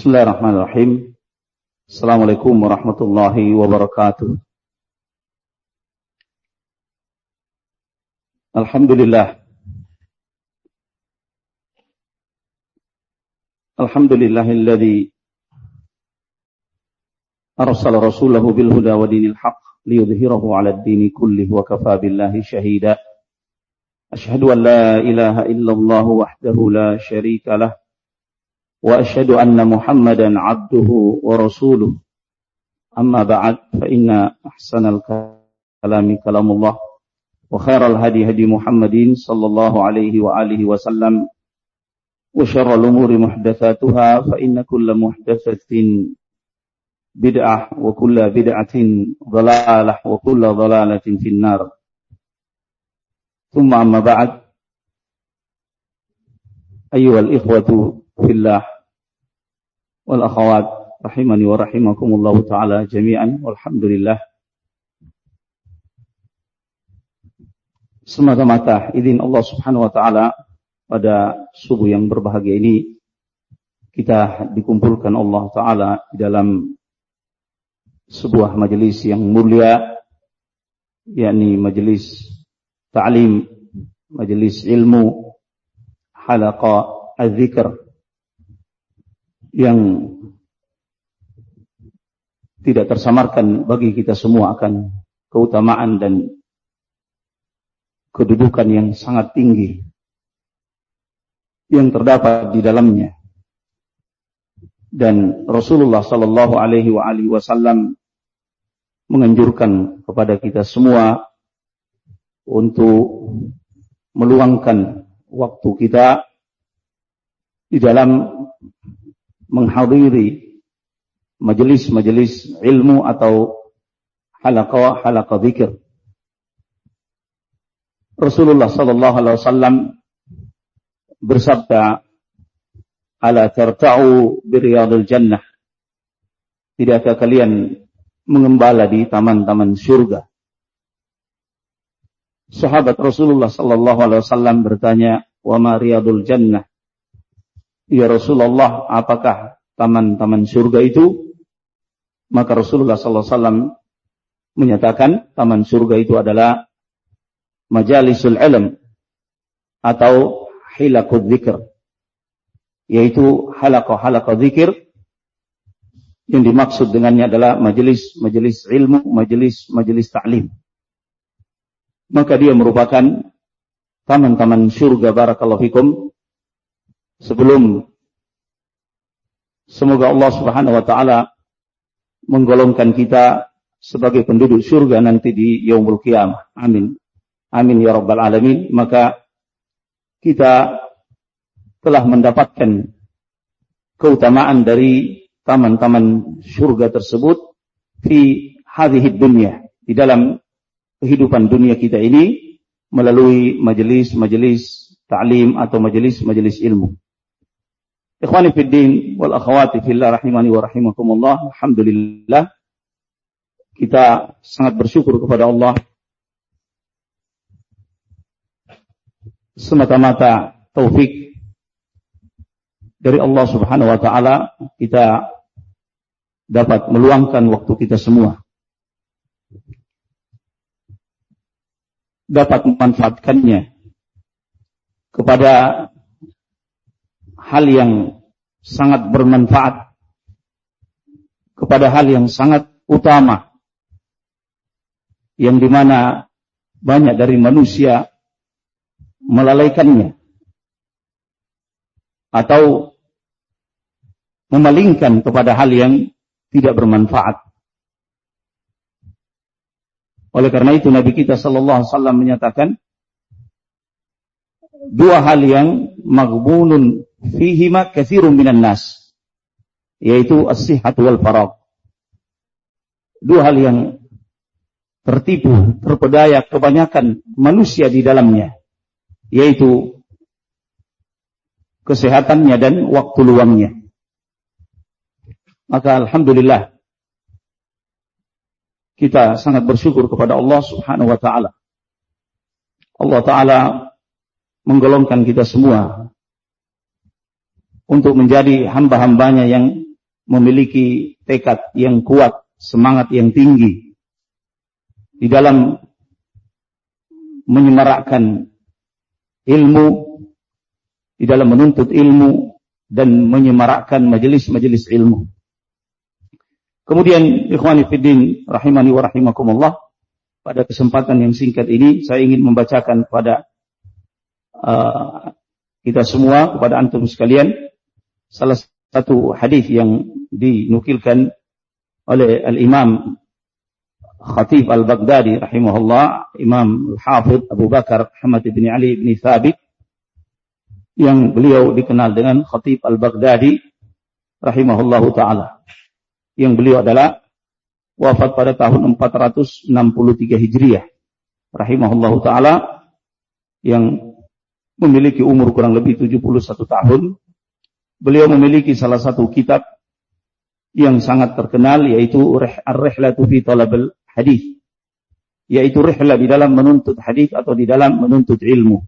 بسم الله الرحمن الرحيم السلام عليكم ورحمة الله وبركاته الحمد لله الحمد لله الذي أرسل رسوله بالهدى ودين الحق ليظهره على الدين كله وكفى بالله شهيدا أشهد أن لا إله إلا الله وحده لا شريك له وأشهد أن محمدا عبده ورسوله. أما بعد فإن أحسن الكلام كلام الله وخير الهدي هدي محمد صلى الله عليه وآله وسلم وشر الأمور محدثاتها فإن كل محدثة بدعة وكل بدعة ضلالة وكل ضلالة في النار. ثم أما بعد أيها الإخوة في الله wal akhawat rahimani wa rahimakumullah taala jami'an walhamdulillah. Semata-mata izin Allah Subhanahu wa taala pada subuh yang berbahagia ini kita dikumpulkan Allah taala di dalam sebuah majelis yang mulia yakni majelis ta'lim majelis ilmu halaqa az-zikr yang tidak tersamarkan bagi kita semua akan keutamaan dan kedudukan yang sangat tinggi yang terdapat di dalamnya. Dan Rasulullah Sallallahu Alaihi Wasallam menganjurkan kepada kita semua untuk meluangkan waktu kita di dalam menghadiri majelis-majelis ilmu atau halaqah-halaqah zikir. Rasulullah sallallahu alaihi wasallam bersabda, "Ala tarta'u biriyadil jannah." Tidakkah kalian mengembala di taman-taman surga? Sahabat Rasulullah sallallahu alaihi wasallam bertanya, "Wa ma riyadul jannah?" Ya Rasulullah, apakah taman-taman surga itu? Maka Rasulullah SAW menyatakan taman surga itu adalah majalisul ilm atau hilakul zikr. Yaitu halaqah-halaqah zikir yang dimaksud dengannya adalah majelis-majelis ilmu, majelis-majelis ta'lim. Maka dia merupakan taman-taman surga barakallahu fikum sebelum semoga Allah Subhanahu wa taala menggolongkan kita sebagai penduduk surga nanti di yaumul qiyamah. Amin. Amin ya rabbal alamin. Maka kita telah mendapatkan keutamaan dari taman-taman surga tersebut di hadhihi dunia di dalam kehidupan dunia kita ini melalui majelis-majelis ta'lim atau majelis-majelis ilmu. Ikhwani fid din wal akhwati fillah rahimani wa rahimakumullah. Alhamdulillah kita sangat bersyukur kepada Allah semata-mata taufik dari Allah Subhanahu wa taala kita dapat meluangkan waktu kita semua dapat memanfaatkannya kepada hal yang sangat bermanfaat kepada hal yang sangat utama yang di mana banyak dari manusia melalaikannya atau memalingkan kepada hal yang tidak bermanfaat. Oleh karena itu Nabi kita Shallallahu Alaihi Wasallam menyatakan dua hal yang maghbunun fihima kathirun minan nas. Yaitu as-sihat wal farag. Dua hal yang tertipu terpedaya kebanyakan manusia di dalamnya. Yaitu kesehatannya dan waktu luangnya. Maka alhamdulillah kita sangat bersyukur kepada Allah Subhanahu wa taala. Allah taala menggolongkan kita semua untuk menjadi hamba-hambanya yang memiliki tekad yang kuat, semangat yang tinggi di dalam menyemarakkan ilmu, di dalam menuntut ilmu dan menyemarakkan majelis-majelis ilmu. Kemudian ikhwani fiddin rahimani wa pada kesempatan yang singkat ini saya ingin membacakan kepada uh, kita semua kepada antum sekalian salah satu hadis yang dinukilkan oleh al-Imam Khatib Al-Baghdadi rahimahullah, Imam Al-Hafidh Abu Bakar Muhammad bin Ali bin Thabit yang beliau dikenal dengan Khatib Al-Baghdadi rahimahullahu taala. Yang beliau adalah wafat pada tahun 463 Hijriah rahimahullahu taala yang memiliki umur kurang lebih 71 tahun. Beliau memiliki salah satu kitab yang sangat terkenal yaitu Ar-Rihlatu fi hadis yaitu rihlah di dalam menuntut hadis atau di dalam menuntut ilmu.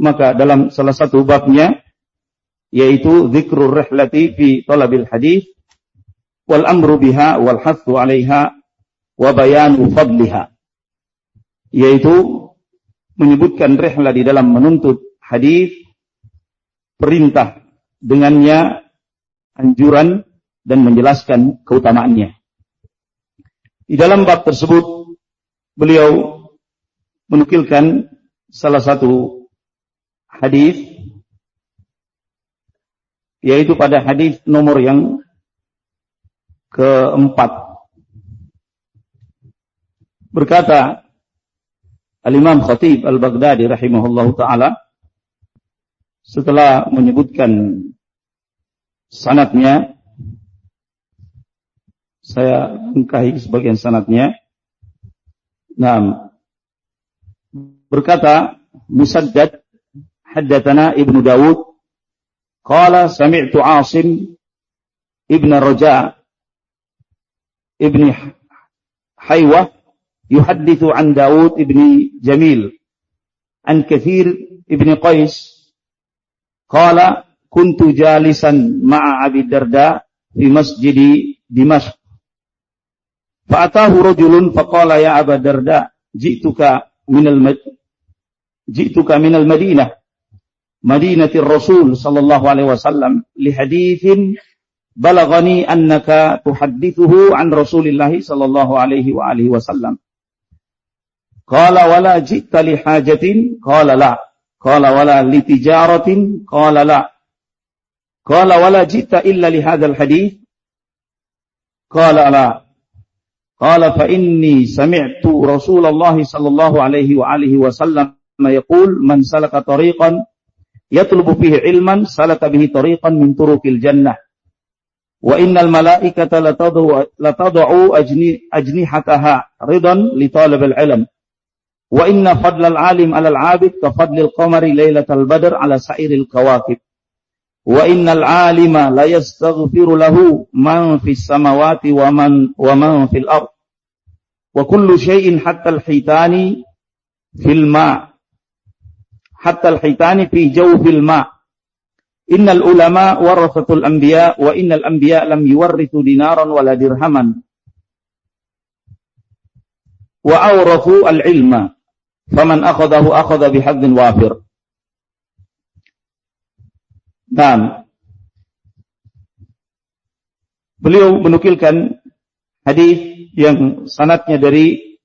Maka dalam salah satu babnya yaitu zikrul rihlati fi talabil hadis wal amru biha wal hathu 'alaiha wa bayanu fadliha. Yaitu menyebutkan rihlah di dalam menuntut hadis perintah dengannya anjuran dan menjelaskan keutamaannya. Di dalam bab tersebut beliau menukilkan salah satu hadis yaitu pada hadis nomor yang keempat berkata Al-Imam Khatib Al-Baghdadi rahimahullah taala setelah menyebutkan sanatnya saya mengkahi sebagian sanatnya. Nah, berkata Musaddad haddatsana Ibnu Dawud qala sami'tu Asim Ibn Raja Ibn Haywah yuhaddithu an Dawud Ibn Jamil an Kathir Ibn Qais qala kuntu jalisan ma'a Abi Darda fi masjidi Dimashq Fa'atahu rajulun faqala ya Aba Darda, ji'tuka minal ji'tuka minal Madinah. Madinatir Rasul sallallahu alaihi wasallam li hadithin balagani annaka tuhaddithuhu an Rasulillah sallallahu alaihi wa alihi wasallam. Qala wala ji'ta li hajatin? Qala la. Li tijaratin? Qala la. Qala wala ji'ta illa li hadzal hadith? Qala la. قال فإني سمعت رسول الله صلى الله عليه وآله وسلم يقول من سلك طريقا يطلب فيه علما سلك به طريقا من طرق الجنة وإن الملائكة لتضع أجنحتها رضا لطالب العلم وإن فضل العالم على العابد كفضل القمر ليلة البدر على سائر الكواكب وإن العالم لا يستغفر له من في السماوات ومن, ومن في الأرض وكل شيء حتى الحيتان في الماء حتى الحيتان في جوف الماء إن العلماء ورثة الأنبياء وإن الأنبياء لم يورثوا دينارا ولا درهما وأورثوا العلم faman akhadahu akhadha bihadzin wafir. dan Beliau menukilkan hadis yang sanatnya dari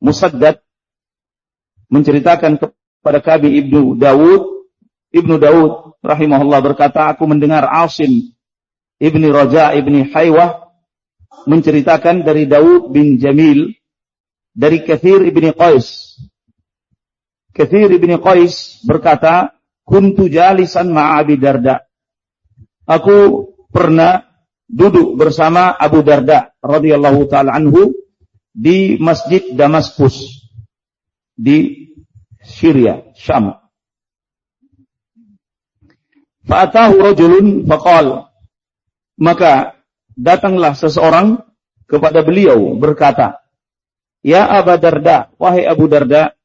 Musaddad menceritakan kepada Kabi Ibnu Dawud Ibnu Dawud rahimahullah berkata aku mendengar Asim Ibni Raja Ibni Haywah menceritakan dari Dawud bin Jamil dari Kathir Ibni Qais Kathir Ibni Qais berkata kuntu jalisan ma'abi Darda. Aku pernah duduk bersama Abu Darda radhiyallahu taala anhu di Masjid Damaskus di Syria, Syam. Fa'atahu rajulun faqal. Maka datanglah seseorang kepada beliau berkata, Ya Abu Darda, wahai Abu Darda,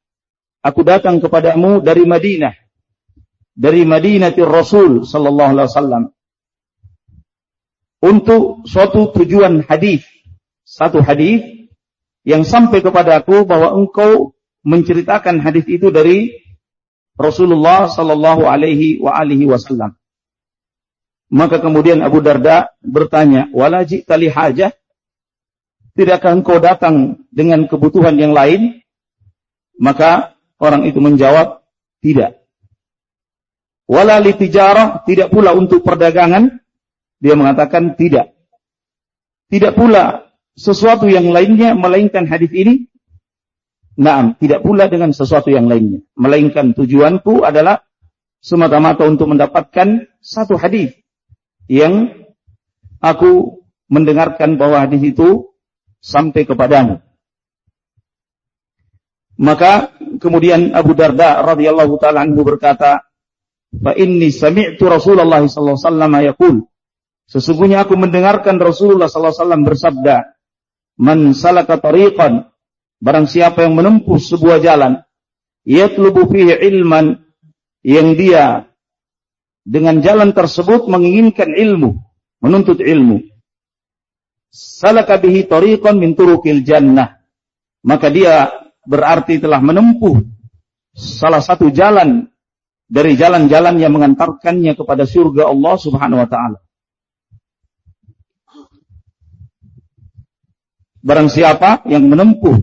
aku datang kepadamu dari Madinah dari Madinatul Rasul sallallahu alaihi wasallam. untuk suatu tujuan hadis, satu hadis yang sampai kepadaku bahwa engkau menceritakan hadis itu dari Rasulullah sallallahu alaihi wa alihi wasallam. Maka kemudian Abu Darda bertanya, "Wala tali hajah?" Tidakkah engkau datang dengan kebutuhan yang lain? Maka orang itu menjawab, "Tidak." Wala tijarah, tidak pula untuk perdagangan? Dia mengatakan tidak. Tidak pula sesuatu yang lainnya melainkan hadis ini. Naam, tidak pula dengan sesuatu yang lainnya. Melainkan tujuanku adalah semata-mata untuk mendapatkan satu hadis yang aku mendengarkan bahwa hadis itu sampai kepadamu. Maka kemudian Abu Darda radhiyallahu taala anhu berkata, Fa inni sami'tu Rasulullah sallallahu alaihi wasallam. Sesungguhnya aku mendengarkan Rasulullah sallallahu alaihi wasallam bersabda, "Man salaka tariqan" Barang siapa yang menempuh sebuah jalan, yatlubu fihi ilman yang dia dengan jalan tersebut menginginkan ilmu, menuntut ilmu. Salaka bihi tariqan min turukil jannah. Maka dia berarti telah menempuh salah satu jalan dari jalan-jalan yang mengantarkannya kepada surga Allah Subhanahu wa taala. Barang siapa yang menempuh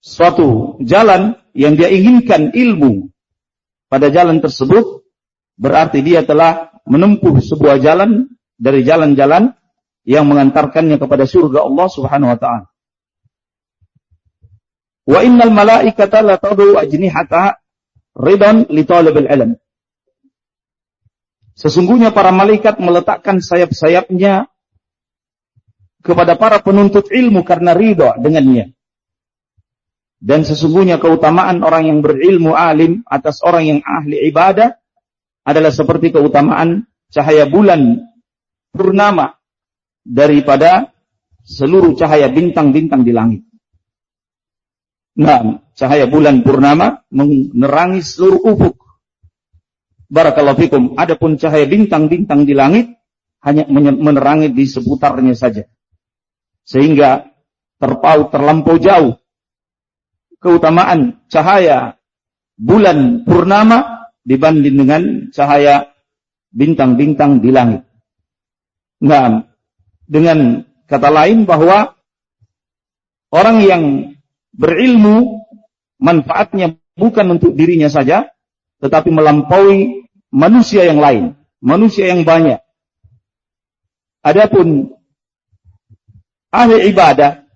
suatu jalan yang dia inginkan ilmu pada jalan tersebut, berarti dia telah menempuh sebuah jalan dari jalan-jalan yang mengantarkannya kepada surga Allah Subhanahu wa taala. Wa innal malaikata la tadu ajnihata ridon li talibil ilm. Sesungguhnya para malaikat meletakkan sayap-sayapnya kepada para penuntut ilmu karena ridho dengannya. Dan sesungguhnya keutamaan orang yang berilmu alim atas orang yang ahli ibadah adalah seperti keutamaan cahaya bulan purnama daripada seluruh cahaya bintang-bintang di langit. Nah, cahaya bulan purnama menerangi seluruh ufuk. Barakallahu fikum. Adapun cahaya bintang-bintang di langit hanya menerangi di seputarnya saja. Sehingga terpaut terlampau jauh keutamaan cahaya bulan purnama dibanding dengan cahaya bintang-bintang di langit. Nah, dengan kata lain bahwa orang yang berilmu manfaatnya bukan untuk dirinya saja, tetapi melampaui manusia yang lain, manusia yang banyak. Adapun ahli ibadah,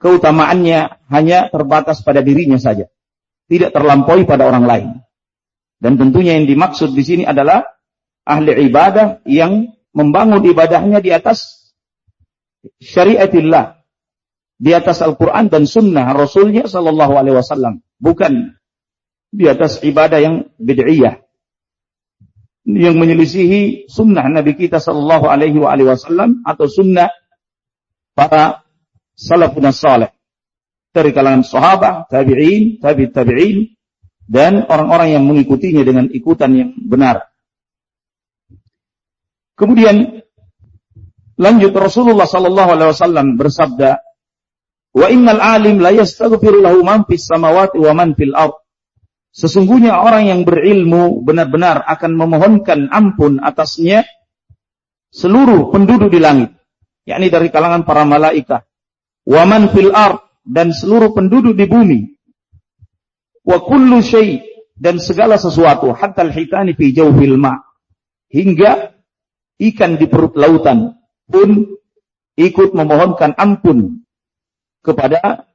keutamaannya hanya terbatas pada dirinya saja, tidak terlampaui pada orang lain. Dan tentunya yang dimaksud di sini adalah ahli ibadah yang membangun ibadahnya di atas syariatillah, di atas Al-Quran dan Sunnah Rasulnya Sallallahu Alaihi Wasallam, bukan di atas ibadah yang bid'iyah. Yang menyelisihi sunnah Nabi kita Sallallahu Alaihi Wasallam atau sunnah para salafun saleh dari kalangan sahabat, tabi'in, tabi tabi'in dan orang-orang yang mengikutinya dengan ikutan yang benar. Kemudian lanjut Rasulullah sallallahu alaihi wasallam bersabda, Wa innal alim la yastaghfiru lahu man fis samawati wa man fil ard. Sesungguhnya orang yang berilmu benar-benar akan memohonkan ampun atasnya seluruh penduduk di langit, yakni dari kalangan para malaikat. Wa man fil ard dan seluruh penduduk di bumi. Wa kullu syai dan segala sesuatu hatta al-hitani fi jawfil ma hingga ikan di perut lautan pun ikut memohonkan ampun kepada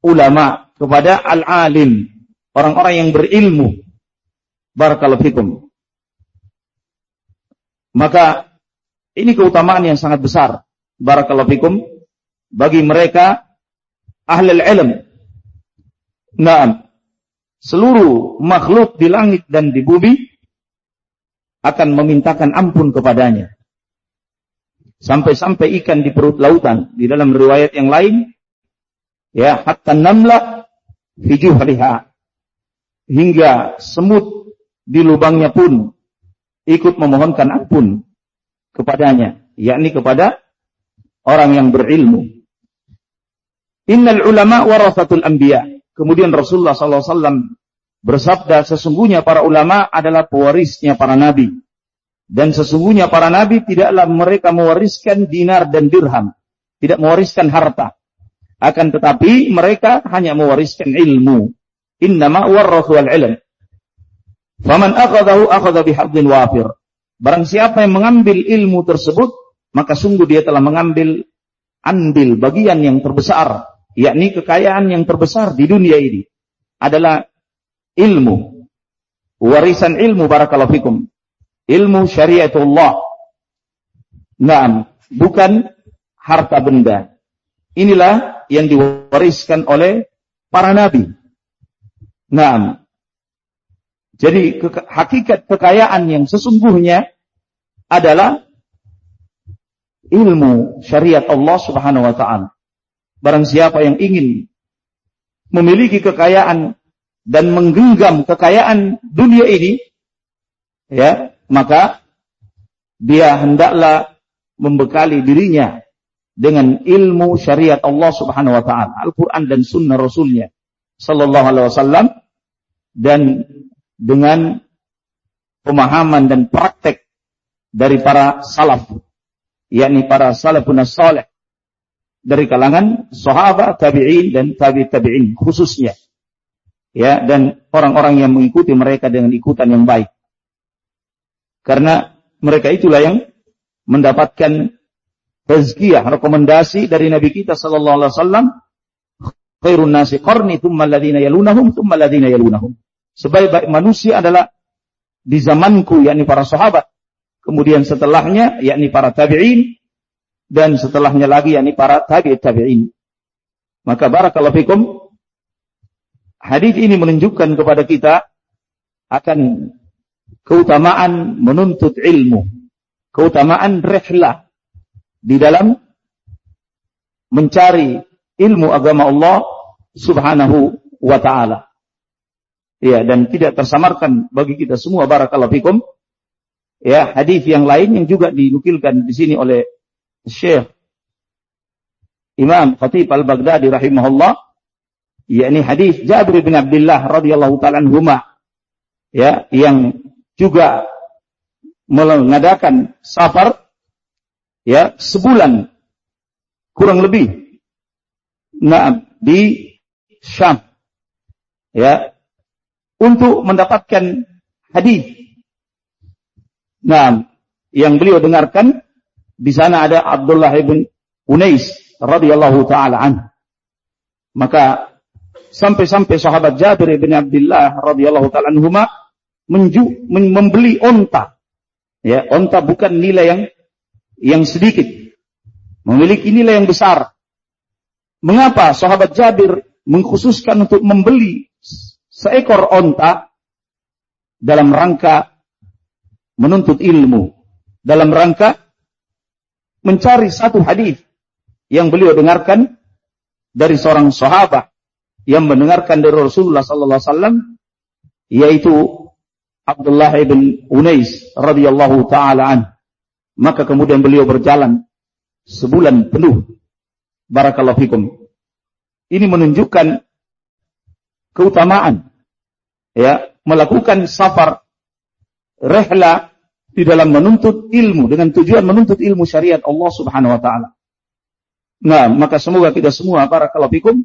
ulama, kepada al-alim, orang-orang yang berilmu. Barakallahu fikum. Maka ini keutamaan yang sangat besar. Barakallahu fikum bagi mereka ahli ilm. Naam. Seluruh makhluk di langit dan di bumi akan memintakan ampun kepadanya. Sampai-sampai ikan di perut lautan. Di dalam riwayat yang lain, ya, hatta namla fi juhriha. Hingga semut di lubangnya pun ikut memohonkan ampun kepadanya, yakni kepada orang yang berilmu. Innal ulama warasatul anbiya. Kemudian Rasulullah SAW bersabda, sesungguhnya para ulama adalah pewarisnya para nabi. Dan sesungguhnya para nabi tidaklah mereka mewariskan dinar dan dirham. Tidak mewariskan harta. Akan tetapi mereka hanya mewariskan ilmu. Innama warrathu al-ilm. Faman akhadahu akhadha bihadzin wafir. Barang siapa yang mengambil ilmu tersebut, maka sungguh dia telah mengambil andil bagian yang terbesar, yakni kekayaan yang terbesar di dunia ini adalah ilmu. Warisan ilmu barakallahu fikum ilmu syariatullah. Naam, bukan harta benda. Inilah yang diwariskan oleh para nabi. Naam. Jadi ke hakikat kekayaan yang sesungguhnya adalah ilmu syariat Allah Subhanahu wa taala. Barang siapa yang ingin memiliki kekayaan dan menggenggam kekayaan dunia ini, ya, maka dia hendaklah membekali dirinya dengan ilmu syariat Allah Subhanahu wa taala, Al-Qur'an dan sunnah Rasulnya sallallahu alaihi wasallam. Dan dengan pemahaman dan praktek dari para salaf yakni para salafun salih dari kalangan sahabat, tabi'in dan tabi' tabi'in khususnya. Ya dan orang-orang yang mengikuti mereka dengan ikutan yang baik karena mereka itulah yang mendapatkan tazkiyah, rekomendasi dari Nabi kita sallallahu alaihi wasallam, khairun nasi qarni thumma alladziina yalunahum thumma alladziina yalunahum. Sebaik-baik manusia adalah di zamanku yakni para sahabat, kemudian setelahnya yakni para tabi'in dan setelahnya lagi yakni para tabi'in. Maka barakallahu fikum hadis ini menunjukkan kepada kita akan keutamaan menuntut ilmu, keutamaan rehlah di dalam mencari ilmu agama Allah Subhanahu wa taala. Ya, dan tidak tersamarkan bagi kita semua barakallahu fikum. Ya, hadis yang lain yang juga dinukilkan di sini oleh Syekh Imam Khatib Al-Baghdadi rahimahullah yakni hadis Jabir bin Abdullah radhiyallahu taala anhuma ya yang juga mengadakan safar ya sebulan kurang lebih. Nah di Syam ya untuk mendapatkan hadis. Nah yang beliau dengarkan di sana ada Abdullah bin Unais radhiyallahu taala an maka sampai-sampai sahabat Jabir bin Abdullah radhiyallahu taala anhuma menju, membeli onta. Ya, onta bukan nilai yang yang sedikit. Memiliki nilai yang besar. Mengapa sahabat Jabir mengkhususkan untuk membeli seekor onta dalam rangka menuntut ilmu, dalam rangka mencari satu hadis yang beliau dengarkan dari seorang sahabat yang mendengarkan dari Rasulullah sallallahu alaihi wasallam yaitu Abdullah bin Unais radhiyallahu taala an. Maka kemudian beliau berjalan sebulan penuh. Barakallahu fikum. Ini menunjukkan keutamaan ya, melakukan safar rehla di dalam menuntut ilmu dengan tujuan menuntut ilmu syariat Allah Subhanahu wa taala. Nah, maka semoga kita semua barakallahu fikum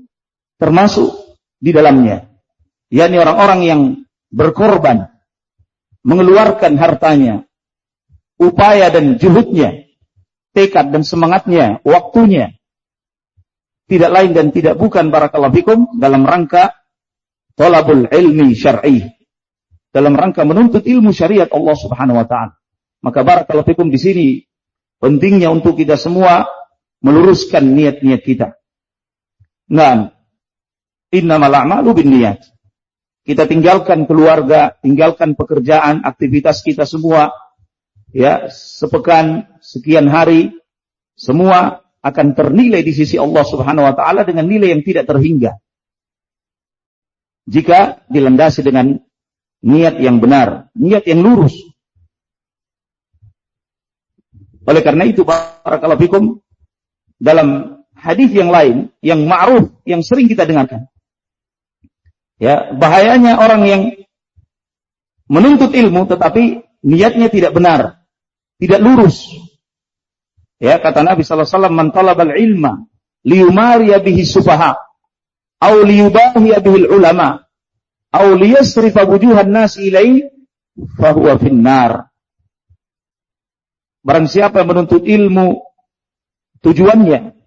termasuk di dalamnya. yakni orang-orang yang berkorban mengeluarkan hartanya, upaya dan juhudnya, tekad dan semangatnya, waktunya, tidak lain dan tidak bukan barakallahu fikum dalam rangka tolabul ilmi syar'i. Dalam rangka menuntut ilmu syariat Allah Subhanahu wa taala. Maka barakallahu fikum di sini pentingnya untuk kita semua meluruskan niat-niat kita. Nah, innamal a'malu binniyat. Kita tinggalkan keluarga, tinggalkan pekerjaan, aktivitas kita semua. Ya, sepekan, sekian hari, semua akan ternilai di sisi Allah Subhanahu wa taala dengan nilai yang tidak terhingga. Jika dilandasi dengan niat yang benar, niat yang lurus. Oleh karena itu, barakallahu fikum, dalam hadis yang lain, yang ma'ruf, yang sering kita dengarkan. Ya, bahayanya orang yang menuntut ilmu tetapi niatnya tidak benar, tidak lurus. Ya, kata Nabi sallallahu alaihi wasallam, "Man ilma liyumariya bihi sufaha aw liyubahiya bihi ulama aw liyasrifa wujuhan nas ilaihi fahuwa finnar." Barang siapa yang menuntut ilmu tujuannya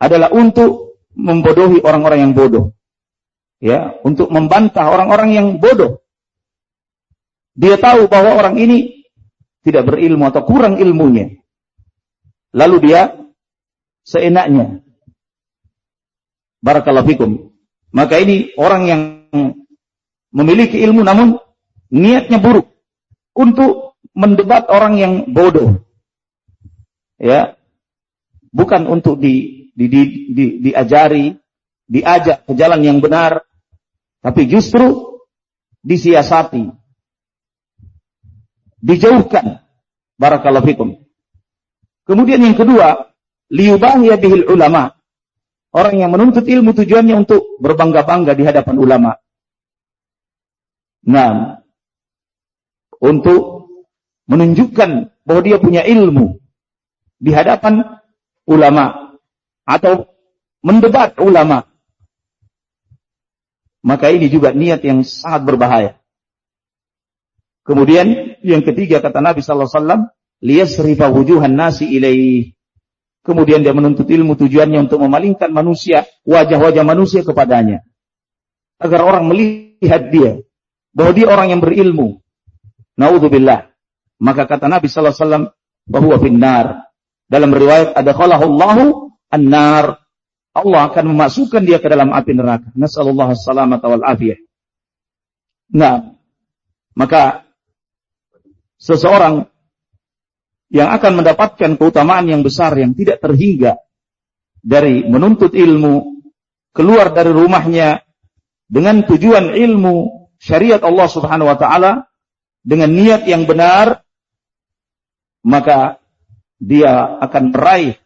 adalah untuk membodohi orang-orang yang bodoh. Ya, untuk membantah orang-orang yang bodoh. Dia tahu bahwa orang ini tidak berilmu atau kurang ilmunya. Lalu dia seenaknya. Barakallahu fikum. Maka ini orang yang memiliki ilmu namun niatnya buruk untuk mendebat orang yang bodoh. Ya. Bukan untuk di, di, di, di diajari, diajak ke jalan yang benar, tapi justru disiasati, dijauhkan. Barakallahu fikum. Kemudian yang kedua, liyubahiya bihil ulama. Orang yang menuntut ilmu tujuannya untuk berbangga-bangga di hadapan ulama. Nah, untuk menunjukkan bahwa dia punya ilmu di hadapan ulama atau mendebat ulama. Maka ini juga niat yang sangat berbahaya. Kemudian yang ketiga kata Nabi sallallahu alaihi wasallam, liyasrifa wujuhan nasi. Kemudian dia menuntut ilmu tujuannya untuk memalingkan manusia, wajah-wajah manusia kepadanya. Agar orang melihat dia bahwa dia orang yang berilmu. Naudzubillah. Maka kata Nabi sallallahu alaihi wasallam bahwa finnar. Dalam riwayat ada khalahullahu an-nar. Allah akan memasukkan dia ke dalam api neraka. Nasallallahu salamata wal afiyah. Nah, maka seseorang yang akan mendapatkan keutamaan yang besar yang tidak terhingga dari menuntut ilmu, keluar dari rumahnya dengan tujuan ilmu syariat Allah Subhanahu wa taala dengan niat yang benar maka dia akan meraih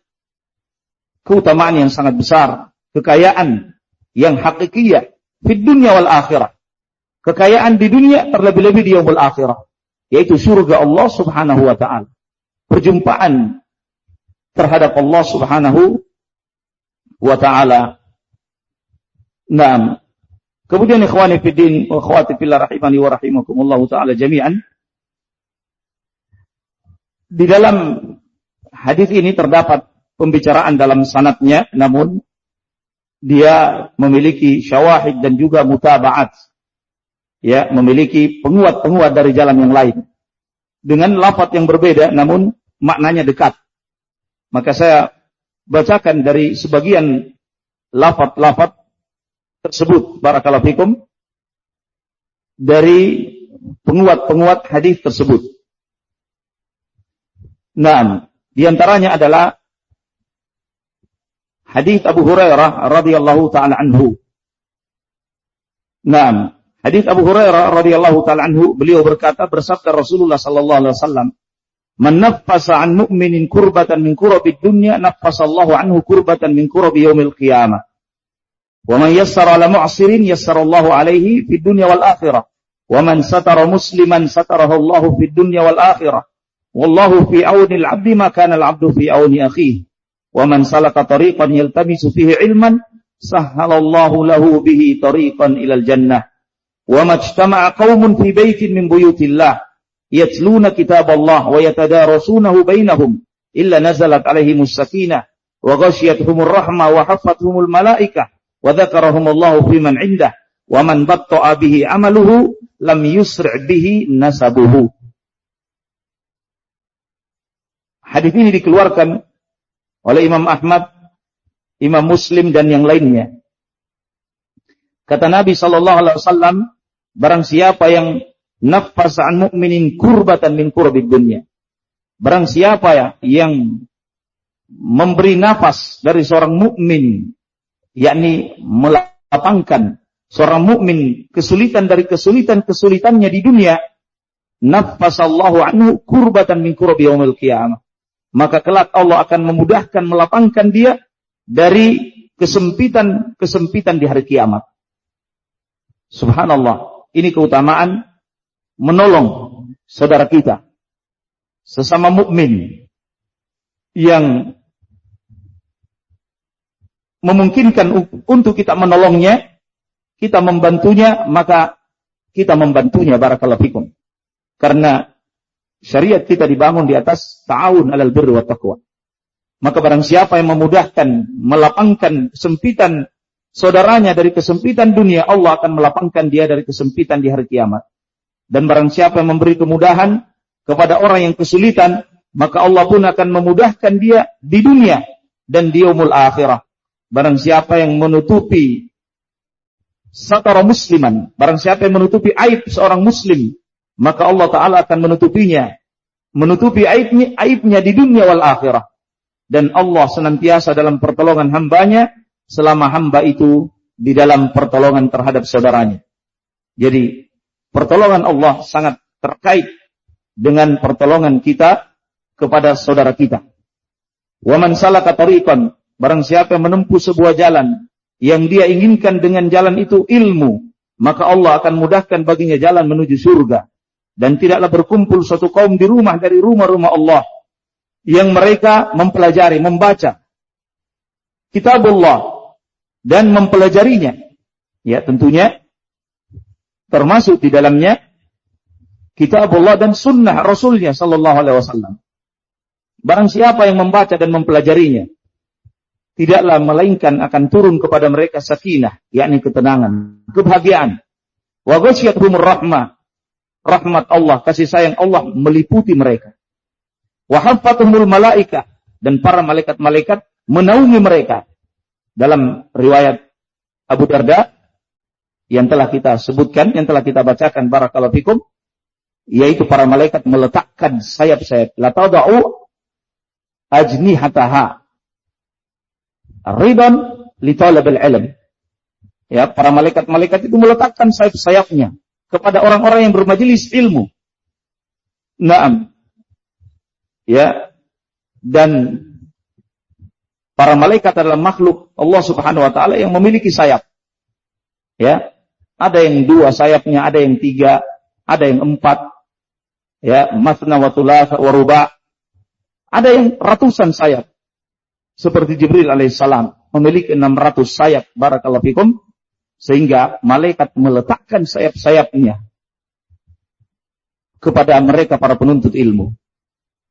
keutamaan yang sangat besar, kekayaan yang hakikiyah di dunia wal akhirah. Kekayaan di dunia terlebih-lebih di yaumul akhirah yaitu surga Allah Subhanahu wa taala. Perjumpaan terhadap Allah Subhanahu wa taala. Naam. Kemudian ikhwani fiddin wa akhwati fillah rahimani wa rahimakumullah taala jami'an. Di dalam hadis ini terdapat pembicaraan dalam sanatnya namun dia memiliki syawahid dan juga mutaba'at ya memiliki penguat-penguat dari jalan yang lain dengan lafaz yang berbeda namun maknanya dekat. Maka saya bacakan dari sebagian lafaz-lafaz tersebut barakallahu fikum dari penguat-penguat hadis tersebut. Nah, di antaranya adalah hadis Abu Hurairah radhiyallahu taala anhu. Nah, Hadis Abu Hurairah radhiyallahu taala anhu beliau berkata bersabda Rasulullah sallallahu alaihi wasallam, "Man naffasa an mu'minin kurbatan min kurabid dunya, naffasallahu anhu kurbatan min kurabi yaumil qiyamah." Wa man yassara ala mu'sirin yassara Allahu alaihi fid dunya wal akhirah. Wa man satara musliman satarahu Allahu fid dunya wal akhirah. Wallahu fi auni al-'abdi ma kana al-'abdu fi auni akhihi. Wa man salaka tariqan yaltamisu fihi ilman sahhalallahu lahu bihi tariqan ilal jannah. Wa majtama'a qaumun fi baitin min buyutillah yatluna kitaballah wa yatadarasunahu bainahum illa nazalat alaihimus sakinah wa ghasyiyatuhumur rahmah wa haffathumul malaikah wa dzakarahumullahu fi man indah wa man batta'a bihi amaluhu lam yusri' bihi nasabuhu. Hadis ini dikeluarkan oleh Imam Ahmad, Imam Muslim dan yang lainnya. Kata Nabi sallallahu alaihi wasallam, Barang siapa yang nafas an mu'minin kurbatan min kurbid dunya. Barang siapa ya yang memberi nafas dari seorang mukmin yakni melapangkan seorang mukmin kesulitan dari kesulitan-kesulitannya di dunia, nafasallahu anhu kurbatan min kurbi yaumil qiyamah. Maka kelak Allah akan memudahkan melapangkan dia dari kesempitan-kesempitan di hari kiamat. Subhanallah, ini keutamaan menolong saudara kita sesama mukmin yang memungkinkan untuk kita menolongnya, kita membantunya, maka kita membantunya barakallahu fikum. Karena syariat kita dibangun di atas ta'awun alal birri wa taqwa. Maka barang siapa yang memudahkan, melapangkan kesempitan saudaranya dari kesempitan dunia, Allah akan melapangkan dia dari kesempitan di hari kiamat. Dan barang siapa yang memberi kemudahan kepada orang yang kesulitan, maka Allah pun akan memudahkan dia di dunia dan di umul akhirah. Barang siapa yang menutupi satara musliman, barang siapa yang menutupi aib seorang muslim, maka Allah Ta'ala akan menutupinya. Menutupi aibnya, aibnya di dunia wal akhirah. Dan Allah senantiasa dalam pertolongan hambanya selama hamba itu di dalam pertolongan terhadap saudaranya. Jadi pertolongan Allah sangat terkait dengan pertolongan kita kepada saudara kita. Waman salaka tariqan, barang siapa yang menempuh sebuah jalan yang dia inginkan dengan jalan itu ilmu, maka Allah akan mudahkan baginya jalan menuju surga dan tidaklah berkumpul suatu kaum di rumah dari rumah-rumah Allah yang mereka mempelajari, membaca kitab Allah dan mempelajarinya. Ya, tentunya termasuk di dalamnya kitab Allah dan sunnah Rasulnya sallallahu alaihi wasallam. Barang siapa yang membaca dan mempelajarinya, tidaklah melainkan akan turun kepada mereka sakinah, yakni ketenangan, kebahagiaan. Wa rahmah rahmat Allah, kasih sayang Allah meliputi mereka. Wahafatumul malaika dan para malaikat-malaikat menaungi mereka. Dalam riwayat Abu Darda yang telah kita sebutkan, yang telah kita bacakan barakallahu fikum, yaitu para malaikat meletakkan sayap-sayap. La tada'u ajnihataha ridan li talabil ilm. Ya, para malaikat-malaikat itu meletakkan sayap-sayapnya kepada orang-orang yang bermajelis ilmu. Naam. Ya. Dan para malaikat adalah makhluk Allah Subhanahu wa taala yang memiliki sayap. Ya. Ada yang dua sayapnya, ada yang tiga, ada yang empat. Ya, masna wa thulatha wa ruba. Ada yang ratusan sayap. Seperti Jibril alaihissalam memiliki 600 sayap barakallahu fikum sehingga malaikat meletakkan sayap-sayapnya kepada mereka para penuntut ilmu.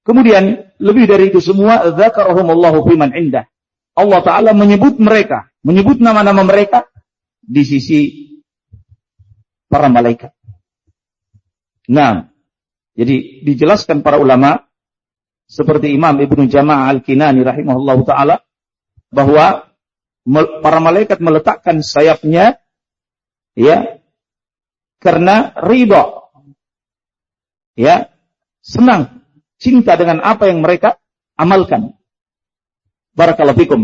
Kemudian lebih dari itu semua dzakarahumullahu fiman indah. Allah taala menyebut mereka, menyebut nama-nama mereka di sisi para malaikat. Nah, jadi dijelaskan para ulama seperti Imam Ibnu Jama'ah Al-Kinani rahimahullahu taala bahwa para malaikat meletakkan sayapnya ya karena ridho ya senang cinta dengan apa yang mereka amalkan. Barakallahu fikum.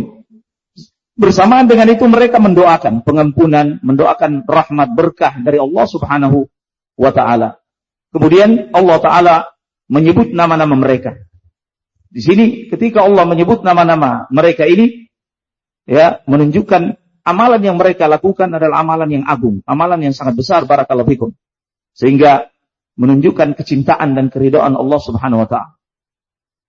Bersamaan dengan itu mereka mendoakan pengampunan mendoakan rahmat berkah dari Allah Subhanahu wa taala. Kemudian Allah taala menyebut nama-nama mereka. Di sini ketika Allah menyebut nama-nama mereka ini ya menunjukkan amalan yang mereka lakukan adalah amalan yang agung, amalan yang sangat besar barakallahu fikum. Sehingga menunjukkan kecintaan dan keridhaan Allah Subhanahu wa taala.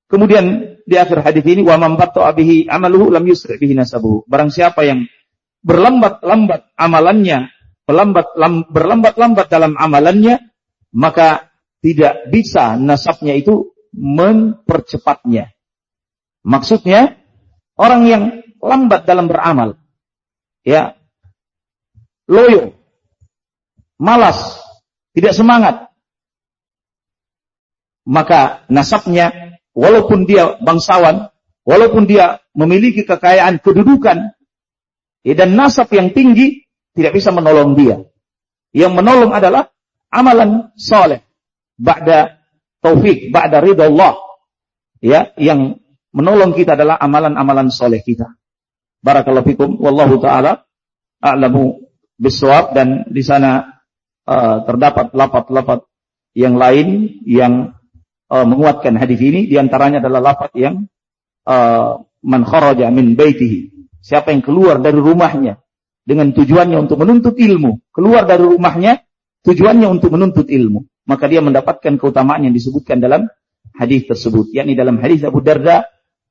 Kemudian di akhir hadis ini wa man bihi amaluhu lam yusri bihi nasabuhu. Barang siapa yang berlambat-lambat amalannya, berlambat berlambat-lambat dalam amalannya, maka tidak bisa nasabnya itu mempercepatnya. Maksudnya orang yang lambat dalam beramal. Ya. Loyo. Malas. Tidak semangat. Maka nasabnya, walaupun dia bangsawan, walaupun dia memiliki kekayaan kedudukan, ya, dan nasab yang tinggi, tidak bisa menolong dia. Yang menolong adalah amalan soleh. Ba'da taufik, ba'da ridha Allah. Ya, yang menolong kita adalah amalan-amalan soleh kita. Barakallahu fikum. Wallahu taala a'lamu bisawab dan di sana uh, terdapat lapat-lapat yang lain yang uh, menguatkan hadis ini. Di antaranya adalah lafaz yang uh, man kharaja min baitihi. Siapa yang keluar dari rumahnya dengan tujuannya untuk menuntut ilmu, keluar dari rumahnya tujuannya untuk menuntut ilmu, maka dia mendapatkan keutamaan yang disebutkan dalam hadis tersebut, yakni dalam hadis Abu Darda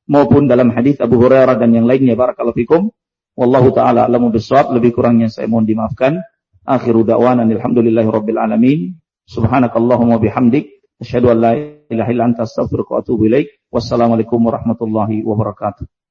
maupun dalam hadis Abu Hurairah dan yang lainnya barakallahu fikum. Wallahu taala alamu bisawab, lebih kurangnya saya mohon dimaafkan. Akhiru da'wana alhamdulillahi rabbil alamin. Subhanakallahumma bihamdik asyhadu an la ilaha illa anta astaghfiruka wa atubu ilaik. Wassalamualaikum warahmatullahi wabarakatuh.